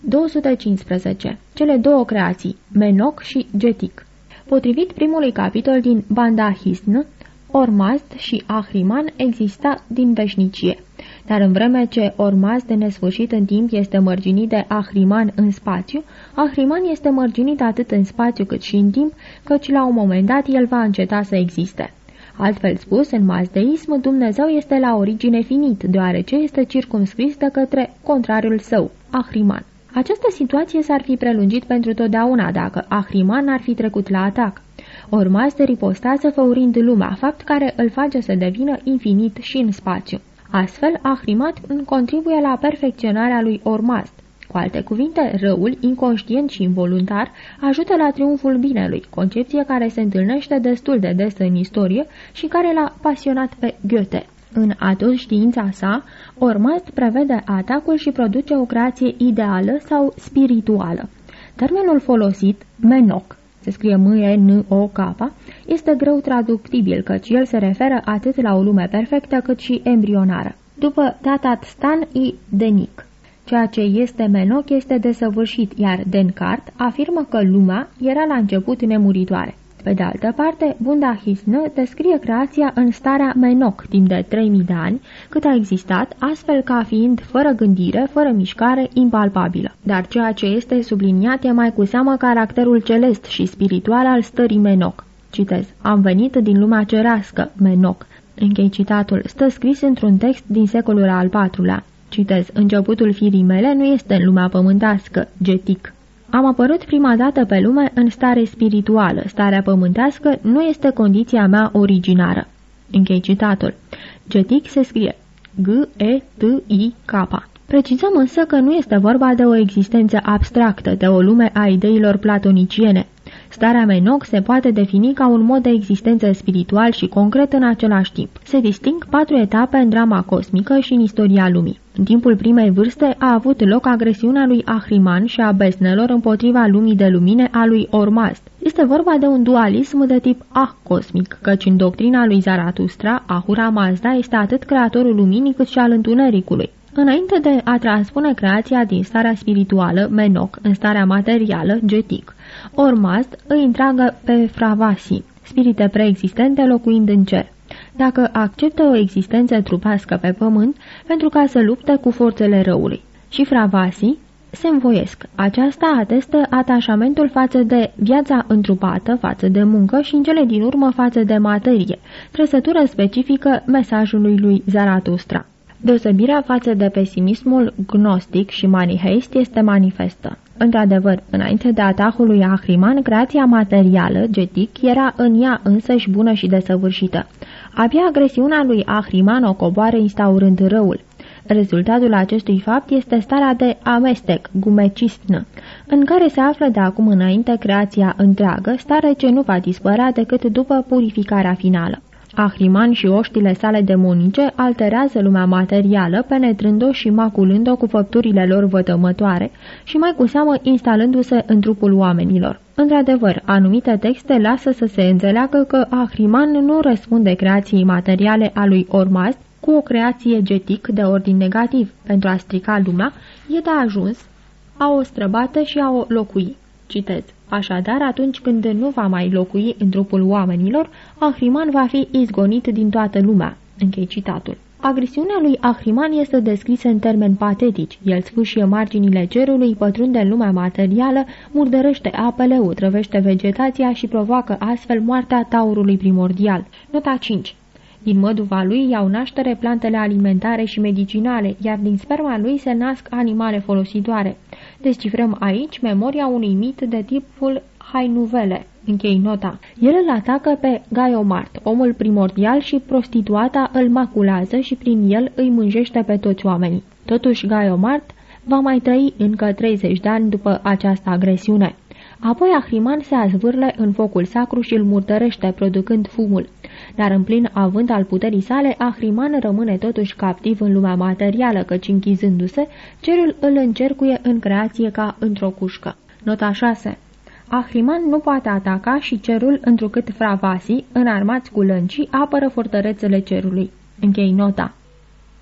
215. Cele două creații, Menoc și Getic. Potrivit primului capitol din Banda Hisn, Ormazd și Ahriman exista din veșnicie. Dar în vreme ce Ormazd de nesfârșit în timp este mărginit de Ahriman în spațiu, Ahriman este mărginit atât în spațiu cât și în timp, căci la un moment dat el va înceta să existe. Altfel spus, în mazdeism, Dumnezeu este la origine finit, deoarece este circumscris de către contrariul său, Ahriman. Această situație s-ar fi prelungit pentru totdeauna dacă Ahriman ar fi trecut la atac. Ormazde ripostează făurind lumea, fapt care îl face să devină infinit și în spațiu. Astfel, Ahrimat contribuie la perfecționarea lui Ormazd. Cu alte cuvinte, răul, inconștient și involuntar, ajută la triumful binelui, concepție care se întâlnește destul de des în istorie și care l-a pasionat pe Goethe. În atunci știința sa, Ormazd prevede atacul și produce o creație ideală sau spirituală. Termenul folosit, menoc, se scrie M-E-N-O-K, este greu traductibil, căci el se referă atât la o lume perfectă cât și embrionară. După Tatat Stan I. Denic. Ceea ce este Menoch este desăvârșit, iar Dencart afirmă că lumea era la început nemuritoare. Pe de altă parte, Bunda Hisnă descrie creația în starea Menoc timp de 3000 de ani, cât a existat, astfel ca fiind fără gândire, fără mișcare, impalpabilă. Dar ceea ce este subliniat e mai cu seamă caracterul celest și spiritual al stării Menoc. Citez, am venit din lumea cerească, Menoc. Închei citatul, stă scris într-un text din secolul al IV-lea. Citez, începutul firii mele nu este în lumea pământească, getic. Am apărut prima dată pe lume în stare spirituală. Starea pământească nu este condiția mea originară. Închei citatul. Getic se scrie G-E-T-I-K. Precizăm însă că nu este vorba de o existență abstractă, de o lume a ideilor platoniciene. Starea Menoc se poate defini ca un mod de existență spiritual și concret în același timp. Se disting patru etape în drama cosmică și în istoria lumii. În timpul primei vârste a avut loc agresiunea lui Ahriman și a besnelor împotriva lumii de lumine a lui Ormazd. Este vorba de un dualism de tip ah-cosmic, căci în doctrina lui Zaratustra, Ahura Mazda este atât creatorul luminii cât și al întunericului. Înainte de a transpune creația din starea spirituală, Menoc, în starea materială, Getic, Ormazd îi întreagă pe Fravasi, spirite preexistente locuind în cer dacă acceptă o existență trupească pe pământ pentru ca să lupte cu forțele răului. Și Fravasi se învoiesc. Aceasta atestă atașamentul față de viața întrupată, față de muncă și în cele din urmă față de materie, trăsătură specifică mesajului lui Zaratustra. Deosebirea față de pesimismul gnostic și maniheist este manifestă. Într-adevăr, înainte de atacul lui Ahriman, creația materială, getic, era în ea însăși bună și desăvârșită. Abia agresiunea lui Ahriman o coboare instaurând răul. Rezultatul acestui fapt este starea de amestec, gumecistnă, în care se află de acum înainte creația întreagă, stare ce nu va dispărea decât după purificarea finală. Ahriman și oștile sale demonice alterează lumea materială, penetrând-o și maculând-o cu făpturile lor vătămătoare și mai cu seamă instalându-se în trupul oamenilor. Într-adevăr, anumite texte lasă să se înțeleagă că Ahriman nu răspunde creației materiale a lui Ormazd cu o creație getic de ordin negativ. Pentru a strica lumea, e de ajuns a o străbate și a o locui. Citez. Așadar, atunci când nu va mai locui în trupul oamenilor, Ahriman va fi izgonit din toată lumea. Închei citatul. Agresiunea lui Ahriman este descrisă în termeni patetici. El sfâșie marginile cerului, pătrunde în lumea materială, murdărește apele, utrăvește vegetația și provoacă astfel moartea taurului primordial. Nota 5. Din măduva lui iau naștere plantele alimentare și medicinale, iar din sperma lui se nasc animale folositoare. Descifrăm aici memoria unui mit de tipul hainuvele. Închei nota. El îl atacă pe Gaiomart, omul primordial și prostituata îl maculează și prin el îi mânjește pe toți oamenii. Totuși Gaiomart va mai trăi încă 30 de ani după această agresiune. Apoi Ahriman se azvârle în focul sacru și îl murdărește, producând fumul. Dar în plin avânt al puterii sale, Ahriman rămâne totuși captiv în lumea materială, căci închizându-se, cerul îl încercuie în creație ca într-o cușcă. Nota 6 Ahriman nu poate ataca și cerul, întrucât fravasi, înarmați cu lăncii, apără fortărețele cerului. Închei nota.